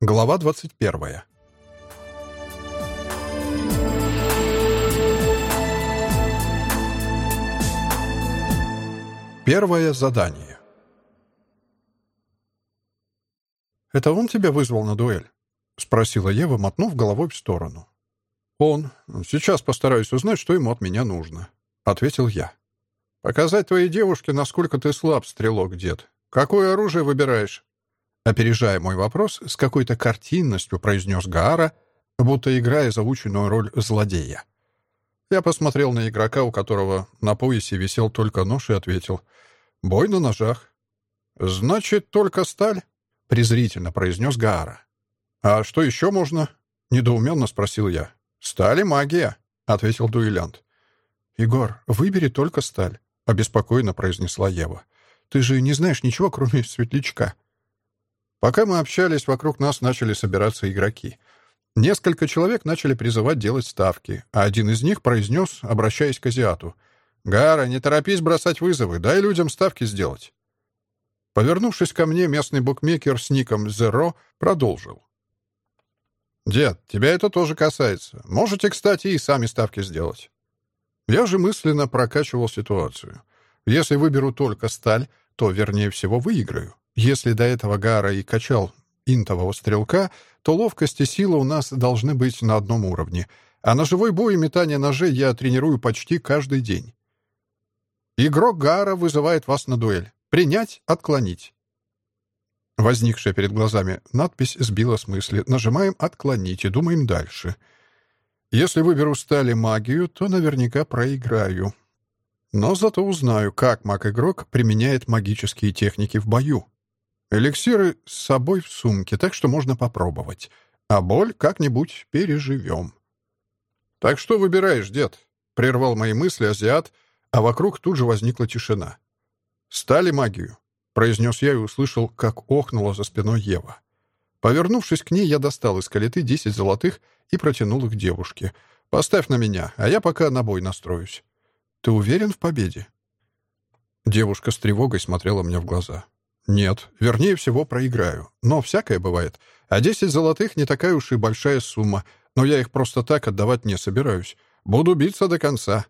Глава 21. Первое задание. «Это он тебя вызвал на дуэль?» — спросила Ева, мотнув головой в сторону. «Он. Сейчас постараюсь узнать, что ему от меня нужно», — ответил я. «Показать твоей девушке, насколько ты слаб, стрелок, дед. Какое оружие выбираешь?» Опережая мой вопрос, с какой-то картинностью произнес Гаара, будто играя заученную роль злодея. Я посмотрел на игрока, у которого на поясе висел только нож, и ответил «Бой на ножах». «Значит, только сталь?» — презрительно произнес Гаара. «А что еще можно?» — недоуменно спросил я. «Сталь и магия», — ответил дуэлянт. «Егор, выбери только сталь», — обеспокоенно произнесла Ева. «Ты же не знаешь ничего, кроме светлячка». Пока мы общались, вокруг нас начали собираться игроки. Несколько человек начали призывать делать ставки, а один из них произнес, обращаясь к азиату, «Гара, не торопись бросать вызовы, дай людям ставки сделать». Повернувшись ко мне, местный букмекер с ником Зеро продолжил. «Дед, тебя это тоже касается. Можете, кстати, и сами ставки сделать». Я же мысленно прокачивал ситуацию. Если выберу только сталь, то, вернее всего, выиграю. Если до этого Гара и качал интового стрелка, то ловкость и сила у нас должны быть на одном уровне, а на живой бой и метание ножей я тренирую почти каждый день. Игрок Гара вызывает вас на дуэль. Принять, отклонить. Возникшая перед глазами надпись сбила с мысли. Нажимаем «Отклонить» и думаем дальше. Если выберу стали магию, то наверняка проиграю. Но зато узнаю, как маг-игрок применяет магические техники в бою. Эликсиры с собой в сумке, так что можно попробовать. А боль как-нибудь переживем. «Так что выбираешь, дед?» — прервал мои мысли азиат, а вокруг тут же возникла тишина. «Стали магию», — произнес я и услышал, как охнула за спиной Ева. Повернувшись к ней, я достал из калиты десять золотых и протянул их девушке. «Поставь на меня, а я пока на бой настроюсь». «Ты уверен в победе?» Девушка с тревогой смотрела мне в глаза. Нет, вернее всего проиграю. Но всякое бывает. А десять золотых не такая уж и большая сумма. Но я их просто так отдавать не собираюсь. Буду биться до конца.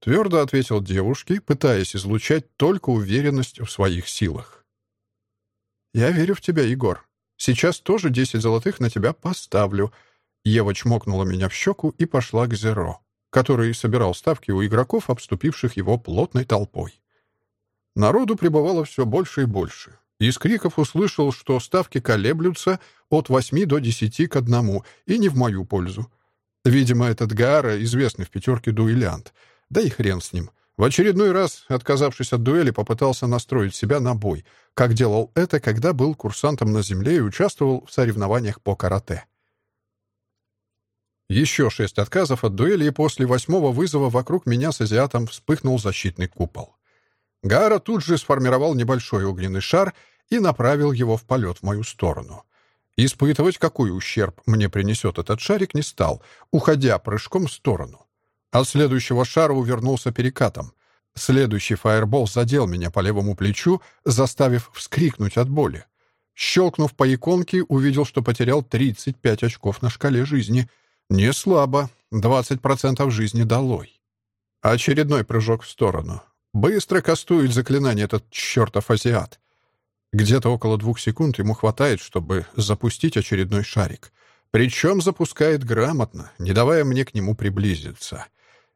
Твердо ответил девушке, пытаясь излучать только уверенность в своих силах. «Я верю в тебя, Егор. Сейчас тоже десять золотых на тебя поставлю». Ева чмокнула меня в щеку и пошла к Зеро, который собирал ставки у игроков, обступивших его плотной толпой. Народу прибывало все больше и больше. Из криков услышал, что ставки колеблются от восьми до десяти к одному, и не в мою пользу. Видимо, этот Гаара известный в пятерке дуэлянт. Да и хрен с ним. В очередной раз, отказавшись от дуэли, попытался настроить себя на бой, как делал это, когда был курсантом на земле и участвовал в соревнованиях по карате. Еще шесть отказов от дуэли, и после восьмого вызова вокруг меня с азиатом вспыхнул защитный купол. Гара тут же сформировал небольшой огненный шар и направил его в полет в мою сторону. Испытывать, какой ущерб мне принесет этот шарик, не стал, уходя прыжком в сторону. От следующего шара увернулся перекатом. Следующий фаербол задел меня по левому плечу, заставив вскрикнуть от боли. Щелкнув по иконке, увидел, что потерял 35 очков на шкале жизни. Не слабо. 20% жизни долой. Очередной прыжок в сторону. Быстро кастует заклинание этот чертов азиат. Где-то около двух секунд ему хватает, чтобы запустить очередной шарик. Причем запускает грамотно, не давая мне к нему приблизиться.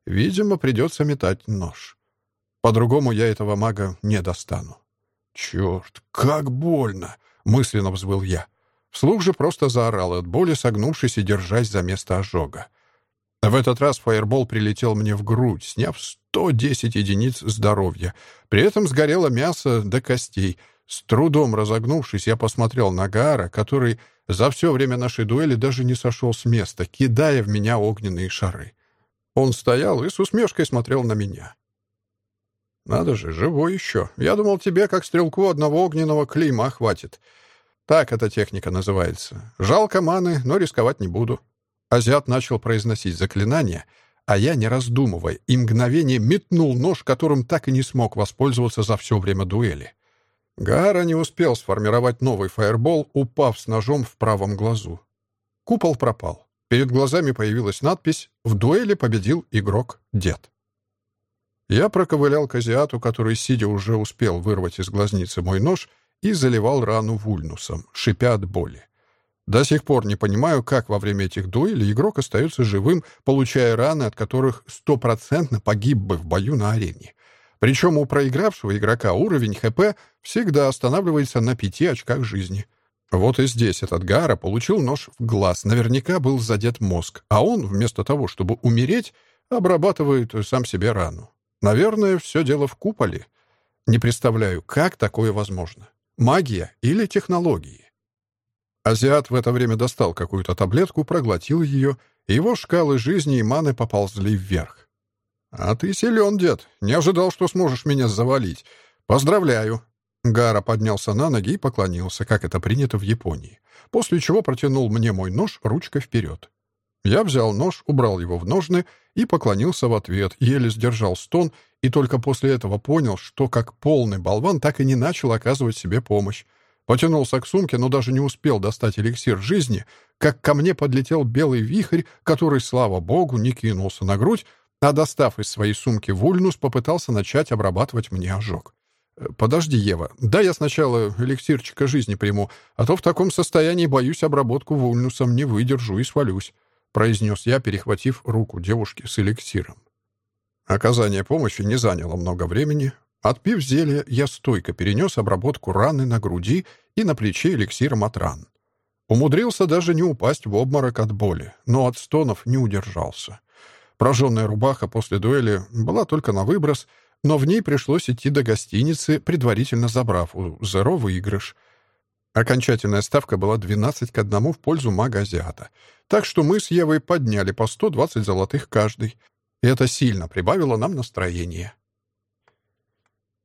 Видимо, придется метать нож. По-другому я этого мага не достану. «Черт, как больно!» — мысленно взвыл я. Вслух же просто заорал от боли, согнувшись и держась за место ожога. В этот раз фаербол прилетел мне в грудь, сняв 110 единиц здоровья. При этом сгорело мясо до костей. С трудом разогнувшись, я посмотрел на Гара, который за все время нашей дуэли даже не сошел с места, кидая в меня огненные шары. Он стоял и с усмешкой смотрел на меня. «Надо же, живой еще. Я думал, тебе, как стрелку, одного огненного клейма хватит. Так эта техника называется. Жалко маны, но рисковать не буду». Азиат начал произносить заклинание, а я, не раздумывая, и мгновение метнул нож, которым так и не смог воспользоваться за все время дуэли. Гара не успел сформировать новый фаербол, упав с ножом в правом глазу. Купол пропал. Перед глазами появилась надпись «В дуэли победил игрок-дед». Я проковылял к азиату, который, сидя, уже успел вырвать из глазницы мой нож и заливал рану вульнусом, шипя от боли. До сих пор не понимаю, как во время этих дуэлей игрок остается живым, получая раны, от которых стопроцентно погиб бы в бою на арене. Причем у проигравшего игрока уровень ХП всегда останавливается на пяти очках жизни. Вот и здесь этот Гара получил нож в глаз, наверняка был задет мозг, а он, вместо того, чтобы умереть, обрабатывает сам себе рану. Наверное, все дело в куполе. Не представляю, как такое возможно. Магия или технологии? Азиат в это время достал какую-то таблетку, проглотил ее, и его шкалы жизни и маны поползли вверх. «А ты силен, дед. Не ожидал, что сможешь меня завалить. Поздравляю». Гара поднялся на ноги и поклонился, как это принято в Японии, после чего протянул мне мой нож ручкой вперед. Я взял нож, убрал его в ножны и поклонился в ответ, еле сдержал стон и только после этого понял, что как полный болван так и не начал оказывать себе помощь. Потянулся к сумке, но даже не успел достать эликсир жизни, как ко мне подлетел белый вихрь, который, слава богу, не кинулся на грудь, а достав из своей сумки вульнус, попытался начать обрабатывать мне ожог. «Э, «Подожди, Ева, да я сначала эликсирчика жизни приму, а то в таком состоянии, боюсь, обработку вульнусом не выдержу и свалюсь», произнес я, перехватив руку девушки с эликсиром. Оказание помощи не заняло много времени. Отпив зелье, я стойко перенес обработку раны на груди и на плече эликсиром от ран. Умудрился даже не упасть в обморок от боли, но от стонов не удержался. Прожженная рубаха после дуэли была только на выброс, но в ней пришлось идти до гостиницы, предварительно забрав у Зеро выигрыш. Окончательная ставка была 12 к 1 в пользу мага-азиата. Так что мы с Евой подняли по 120 золотых каждый. Это сильно прибавило нам настроение.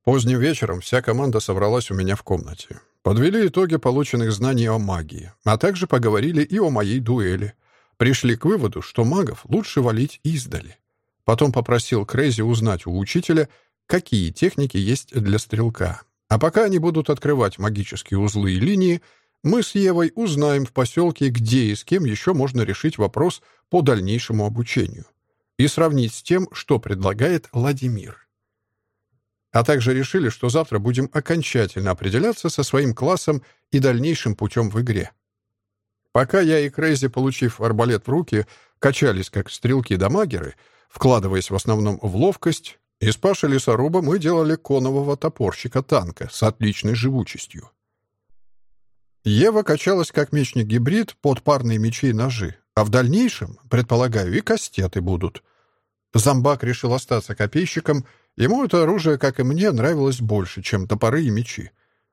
Поздним вечером вся команда собралась у меня в комнате. Подвели итоги полученных знаний о магии, а также поговорили и о моей дуэли — Пришли к выводу, что магов лучше валить издали. Потом попросил Крейзи узнать у учителя, какие техники есть для стрелка. А пока они будут открывать магические узлы и линии, мы с Евой узнаем в поселке, где и с кем еще можно решить вопрос по дальнейшему обучению и сравнить с тем, что предлагает Владимир. А также решили, что завтра будем окончательно определяться со своим классом и дальнейшим путем в игре. Пока я и Крейзи, получив арбалет в руки, качались как стрелки-дамагеры, вкладываясь в основном в ловкость, из Паши лесоруба мы делали конового топорщика танка с отличной живучестью. Ева качалась как мечник-гибрид под парные мечи и ножи, а в дальнейшем, предполагаю, и кастеты будут. Зомбак решил остаться копейщиком, ему это оружие, как и мне, нравилось больше, чем топоры и мечи.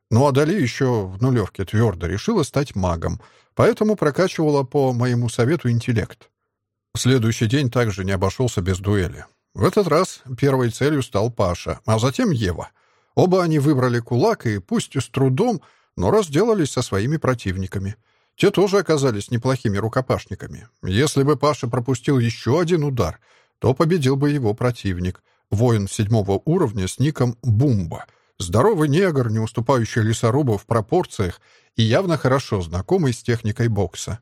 Ну а Дали еще в нулевке твердо решила стать магом, поэтому прокачивала по моему совету интеллект. Следующий день также не обошелся без дуэли. В этот раз первой целью стал Паша, а затем Ева. Оба они выбрали кулак и, пусть с трудом, но разделались со своими противниками. Те тоже оказались неплохими рукопашниками. Если бы Паша пропустил еще один удар, то победил бы его противник, воин седьмого уровня с ником Бумба — Здоровый негр, не уступающий лесорубу в пропорциях и явно хорошо знакомый с техникой бокса.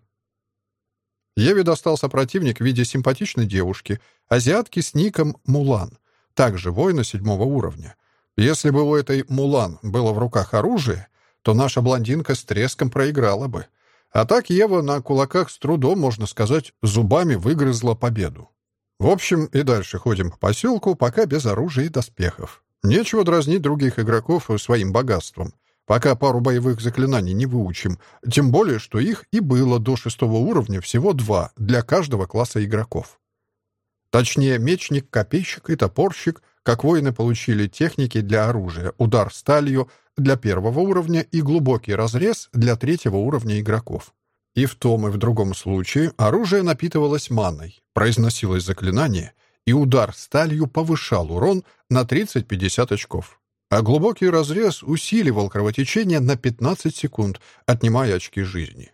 Еве достался противник в виде симпатичной девушки, азиатки с ником Мулан, также воина седьмого уровня. Если бы у этой Мулан было в руках оружие, то наша блондинка с треском проиграла бы. А так Ева на кулаках с трудом, можно сказать, зубами выгрызла победу. В общем, и дальше ходим по поселку, пока без оружия и доспехов. Нечего дразнить других игроков своим богатством, пока пару боевых заклинаний не выучим, тем более, что их и было до шестого уровня всего два для каждого класса игроков. Точнее, мечник, копейщик и топорщик, как воины получили техники для оружия, удар сталью для первого уровня и глубокий разрез для третьего уровня игроков. И в том и в другом случае оружие напитывалось маной, произносилось заклинание — и удар сталью повышал урон на 30-50 очков. А глубокий разрез усиливал кровотечение на 15 секунд, отнимая очки жизни.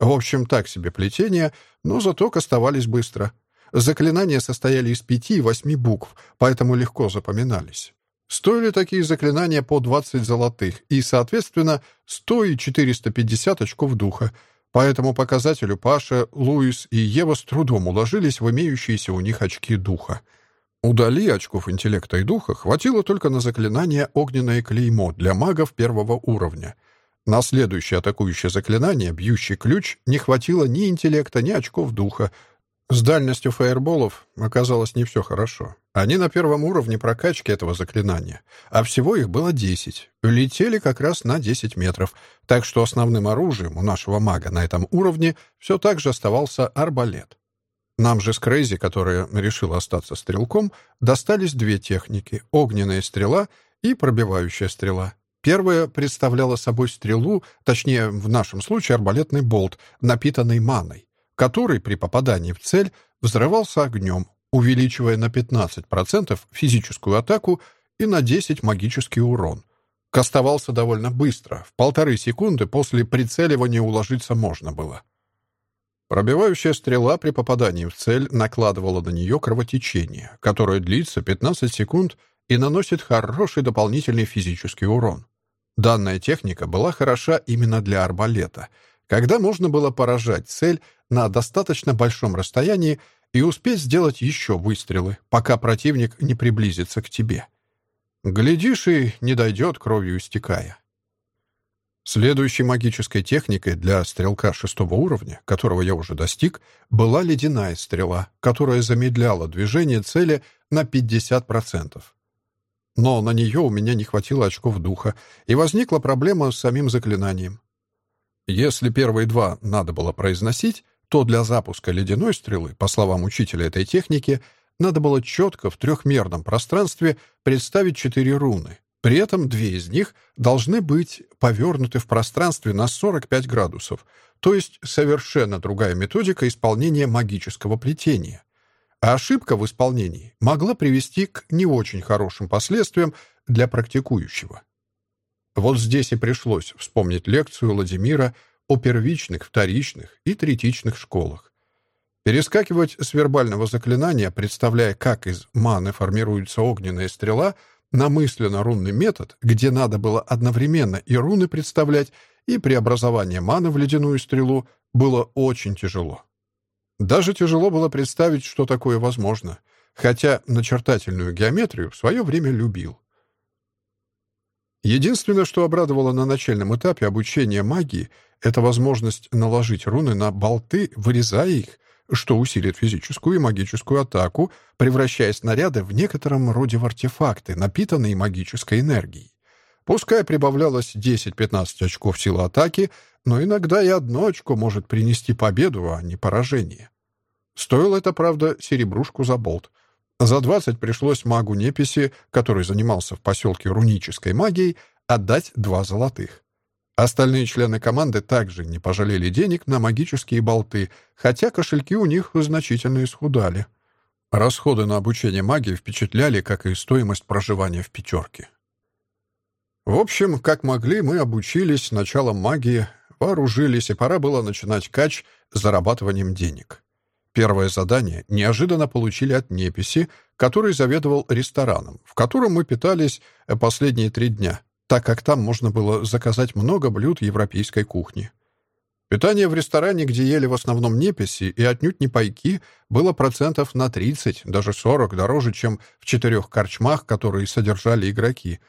В общем, так себе плетение, но зато кастовались быстро. Заклинания состояли из пяти и восьми букв, поэтому легко запоминались. Стоили такие заклинания по 20 золотых и, соответственно, 100 и 450 очков духа. По этому показателю Паша, Луис и Ева с трудом уложились в имеющиеся у них очки духа. Удали очков интеллекта и духа хватило только на заклинание «Огненное клеймо» для магов первого уровня. На следующее атакующее заклинание «Бьющий ключ» не хватило ни интеллекта, ни очков духа, с дальностью фаерболов оказалось не все хорошо. Они на первом уровне прокачки этого заклинания, а всего их было 10. Летели как раз на 10 метров, так что основным оружием у нашего мага на этом уровне все так же оставался арбалет. Нам же с Крейзи, которая решила остаться стрелком, достались две техники — огненная стрела и пробивающая стрела. Первая представляла собой стрелу, точнее, в нашем случае арбалетный болт, напитанный маной который при попадании в цель взрывался огнем, увеличивая на 15% физическую атаку и на 10 магический урон. Кастовался довольно быстро, в полторы секунды после прицеливания уложиться можно было. Пробивающая стрела при попадании в цель накладывала на нее кровотечение, которое длится 15 секунд и наносит хороший дополнительный физический урон. Данная техника была хороша именно для арбалета — когда можно было поражать цель на достаточно большом расстоянии и успеть сделать еще выстрелы, пока противник не приблизится к тебе. Глядишь, и не дойдет кровью истекая. Следующей магической техникой для стрелка шестого уровня, которого я уже достиг, была ледяная стрела, которая замедляла движение цели на 50%. Но на нее у меня не хватило очков духа, и возникла проблема с самим заклинанием. Если первые два надо было произносить, то для запуска ледяной стрелы, по словам учителя этой техники, надо было четко в трехмерном пространстве представить четыре руны. При этом две из них должны быть повернуты в пространстве на 45 градусов, то есть совершенно другая методика исполнения магического плетения. А ошибка в исполнении могла привести к не очень хорошим последствиям для практикующего. Вот здесь и пришлось вспомнить лекцию Владимира о первичных, вторичных и третичных школах. Перескакивать с вербального заклинания, представляя, как из маны формируется огненная стрела, на мысленно-рунный метод, где надо было одновременно и руны представлять, и преобразование маны в ледяную стрелу, было очень тяжело. Даже тяжело было представить, что такое возможно, хотя начертательную геометрию в свое время любил. Единственное, что обрадовало на начальном этапе обучения магии, это возможность наложить руны на болты, вырезая их, что усилит физическую и магическую атаку, превращая снаряды в некотором роде в артефакты, напитанные магической энергией. Пускай прибавлялось 10-15 очков силы атаки, но иногда и одно очко может принести победу, а не поражение. Стоило это, правда, серебрушку за болт — за 20 пришлось магу Неписи, который занимался в поселке рунической магией, отдать два золотых. Остальные члены команды также не пожалели денег на магические болты, хотя кошельки у них значительно исхудали. Расходы на обучение магии впечатляли, как и стоимость проживания в пятерке. В общем, как могли, мы обучились началом магии, вооружились, и пора было начинать кач зарабатыванием денег. Первое задание неожиданно получили от Неписи, который заведовал рестораном, в котором мы питались э, последние три дня, так как там можно было заказать много блюд европейской кухни. Питание в ресторане, где ели в основном неписи и отнюдь не пайки, было процентов на 30, даже 40 дороже, чем в четырех корчмах, которые содержали игроки.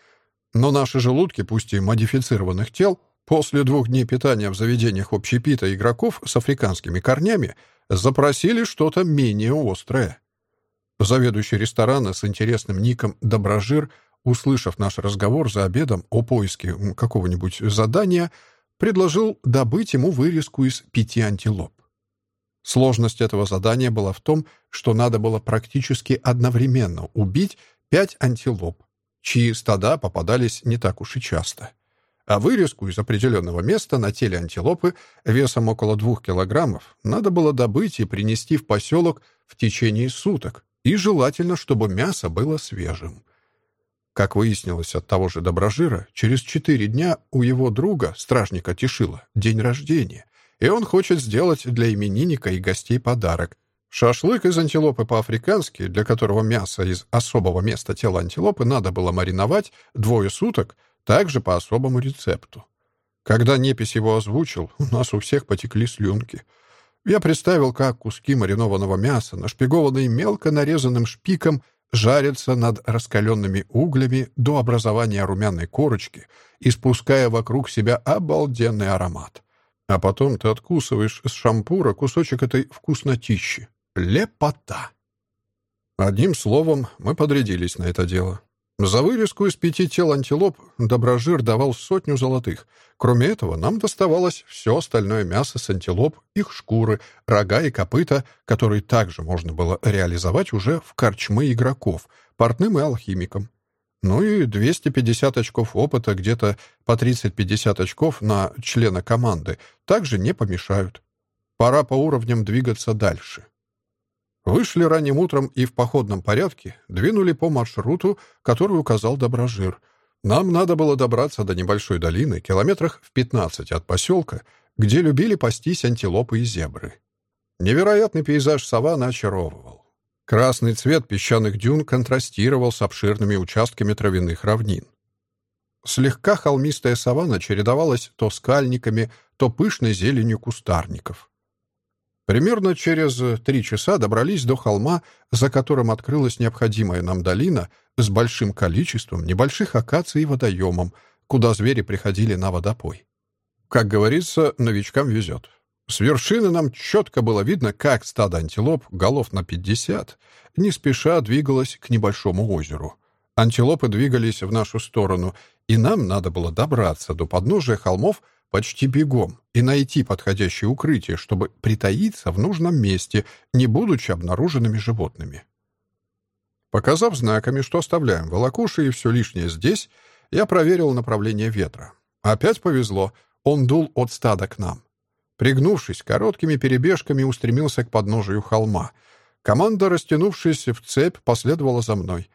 Но наши желудки, пусть и модифицированных тел, после двух дней питания в заведениях общепита игроков с африканскими корнями запросили что-то менее острое. Заведующий ресторана с интересным ником «Доброжир», услышав наш разговор за обедом о поиске какого-нибудь задания, предложил добыть ему вырезку из пяти антилоп. Сложность этого задания была в том, что надо было практически одновременно убить пять антилоп, чьи стада попадались не так уж и часто — а вырезку из определенного места на теле антилопы весом около двух килограммов надо было добыть и принести в поселок в течение суток, и желательно, чтобы мясо было свежим. Как выяснилось от того же Доброжира, через четыре дня у его друга, стражника Тишила, день рождения, и он хочет сделать для именинника и гостей подарок, Шашлык из антилопы по-африкански, для которого мясо из особого места тела антилопы надо было мариновать двое суток, также по особому рецепту. Когда Непись его озвучил, у нас у всех потекли слюнки. Я представил, как куски маринованного мяса, нашпигованные мелко нарезанным шпиком, жарятся над раскаленными углями до образования румяной корочки, испуская вокруг себя обалденный аромат. А потом ты откусываешь с шампура кусочек этой вкуснотищи. Лепота! Одним словом, мы подрядились на это дело. За вырезку из пяти тел антилоп Доброжир давал сотню золотых. Кроме этого, нам доставалось все остальное мясо с антилоп, их шкуры, рога и копыта, которые также можно было реализовать уже в корчмы игроков, портным и алхимикам. Ну и 250 очков опыта, где-то по 30-50 очков на члена команды, также не помешают. Пора по уровням двигаться дальше. Вышли ранним утром и в походном порядке двинули по маршруту, который указал Доброжир. Нам надо было добраться до небольшой долины, километрах в 15 от поселка, где любили пастись антилопы и зебры. Невероятный пейзаж саванны очаровывал. Красный цвет песчаных дюн контрастировал с обширными участками травяных равнин. Слегка холмистая саванна чередовалась то скальниками, то пышной зеленью кустарников. Примерно через три часа добрались до холма, за которым открылась необходимая нам долина с большим количеством небольших акаций и водоемом, куда звери приходили на водопой. Как говорится, новичкам везет. С вершины нам четко было видно, как стадо антилоп, голов на 50, не спеша двигалось к небольшому озеру. Антилопы двигались в нашу сторону, и нам надо было добраться до подножия холмов почти бегом и найти подходящее укрытие, чтобы притаиться в нужном месте, не будучи обнаруженными животными. Показав знаками, что оставляем волокуши и все лишнее здесь, я проверил направление ветра. Опять повезло, он дул от стада к нам. Пригнувшись, короткими перебежками устремился к подножию холма. Команда, растянувшись в цепь, последовала за мной.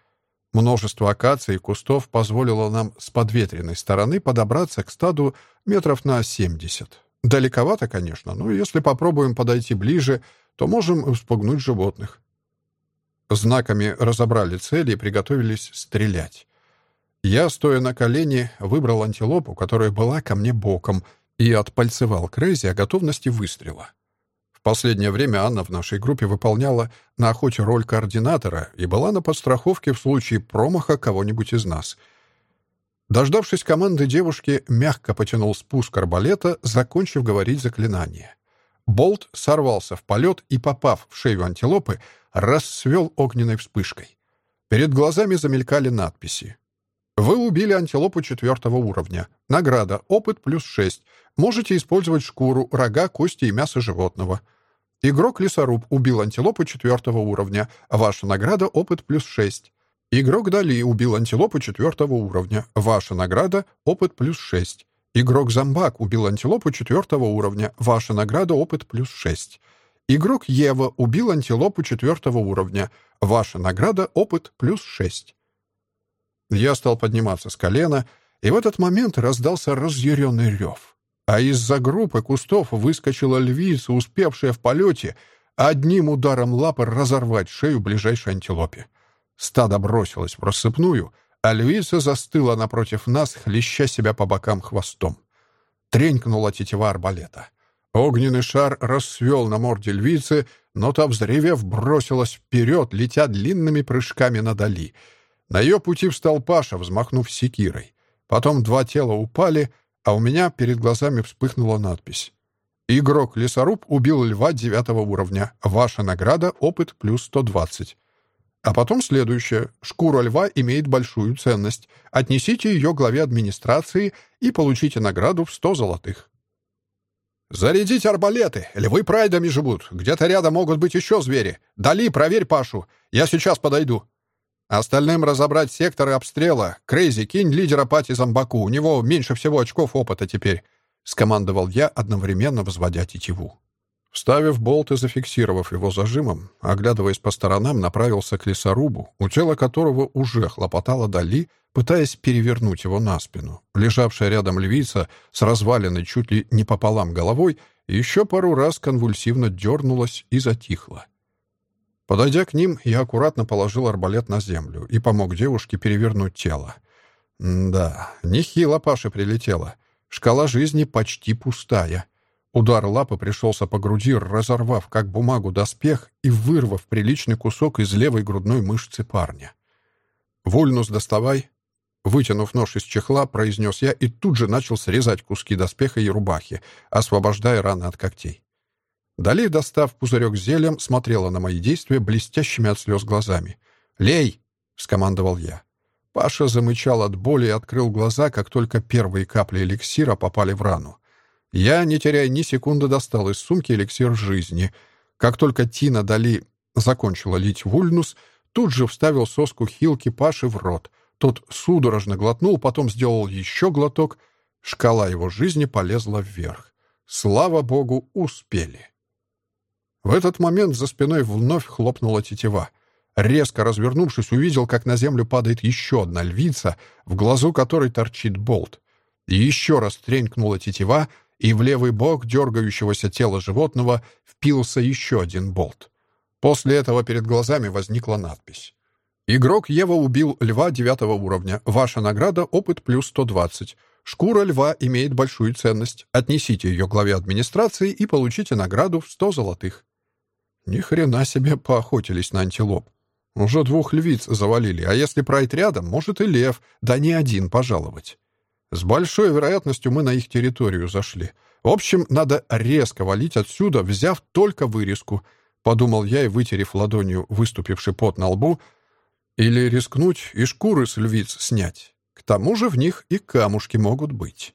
Множество акаций и кустов позволило нам с подветренной стороны подобраться к стаду метров на 70. Далековато, конечно, но если попробуем подойти ближе, то можем спугнуть животных. Знаками разобрали цели и приготовились стрелять. Я, стоя на колени, выбрал антилопу, которая была ко мне боком, и отпальцевал Крейзи о готовности выстрела. В последнее время Анна в нашей группе выполняла на охоте роль координатора и была на подстраховке в случае промаха кого-нибудь из нас. Дождавшись команды девушки, мягко потянул спуск арбалета, закончив говорить заклинание. Болт сорвался в полет и, попав в шею антилопы, расцвел огненной вспышкой. Перед глазами замелькали надписи. Вы убили антилопу четвертого уровня. Награда. Опыт плюс 6. Можете использовать шкуру, рога, кости и мясо животного. Игрок-лесоруб убил антилопу четвертого уровня. Ваша награда — опыт плюс 6. Игрок Дали убил антилопу четвертого уровня. Ваша награда — опыт плюс 6. Игрок-зомбак убил антилопу четвертого уровня. Ваша награда — опыт плюс 6. Игрок Ева убил антилопу четвертого уровня. Ваша награда — опыт плюс 6. Я стал подниматься с колена, и в этот момент раздался разъяренный рев. А из-за группы кустов выскочила львица, успевшая в полете одним ударом лапы разорвать шею ближайшей антилопе. Стадо бросилось в рассыпную, а львица застыла напротив нас, хлеща себя по бокам хвостом. Тренькнула тетива арбалета. Огненный шар рассвел на морде львицы, но та, взревев, бросилась вперед, летя длинными прыжками надали — на ее пути встал Паша, взмахнув секирой. Потом два тела упали, а у меня перед глазами вспыхнула надпись. «Игрок-лесоруб убил льва девятого уровня. Ваша награда — опыт плюс 120». А потом следующее. «Шкура льва имеет большую ценность. Отнесите ее главе администрации и получите награду в 100 золотых». «Зарядить арбалеты! Львы прайдами живут. Где-то рядом могут быть еще звери. Дали, проверь Пашу. Я сейчас подойду». Остальным разобрать секторы обстрела. Крейзи, кинь лидера пати зомбаку. У него меньше всего очков опыта теперь. Скомандовал я, одновременно взводя тетиву. Вставив болт и зафиксировав его зажимом, оглядываясь по сторонам, направился к лесорубу, у тела которого уже хлопотала Дали, пытаясь перевернуть его на спину. Лежавшая рядом львица с разваленной чуть ли не пополам головой еще пару раз конвульсивно дернулась и затихла. Подойдя к ним, я аккуратно положил арбалет на землю и помог девушке перевернуть тело. М да, нехило Паше прилетело. Шкала жизни почти пустая. Удар лапы пришелся по груди, разорвав как бумагу доспех и вырвав приличный кусок из левой грудной мышцы парня. «Вульнус доставай!» Вытянув нож из чехла, произнес я и тут же начал срезать куски доспеха и рубахи, освобождая раны от когтей. Дали, достав пузырек с зельем, смотрела на мои действия блестящими от слез глазами. «Лей!» — скомандовал я. Паша замычал от боли и открыл глаза, как только первые капли эликсира попали в рану. Я, не теряя ни секунды, достал из сумки эликсир жизни. Как только Тина Дали закончила лить вульнус, тут же вставил соску хилки Паши в рот. Тот судорожно глотнул, потом сделал еще глоток. Шкала его жизни полезла вверх. Слава богу, успели. В этот момент за спиной вновь хлопнула тетива. Резко развернувшись, увидел, как на землю падает еще одна львица, в глазу которой торчит болт. Еще раз тренькнула тетива, и в левый бок дергающегося тела животного впился еще один болт. После этого перед глазами возникла надпись. Игрок Ева убил льва девятого уровня. Ваша награда — опыт плюс 120. Шкура льва имеет большую ценность. Отнесите ее главе администрации и получите награду в 100 золотых. Ни хрена себе поохотились на антилоп. Уже двух львиц завалили, а если пройти рядом, может и лев, да не один пожаловать. С большой вероятностью мы на их территорию зашли. В общем, надо резко валить отсюда, взяв только вырезку, подумал я и, вытерев ладонью выступивший пот на лбу, или рискнуть и шкуры с львиц снять. К тому же в них и камушки могут быть.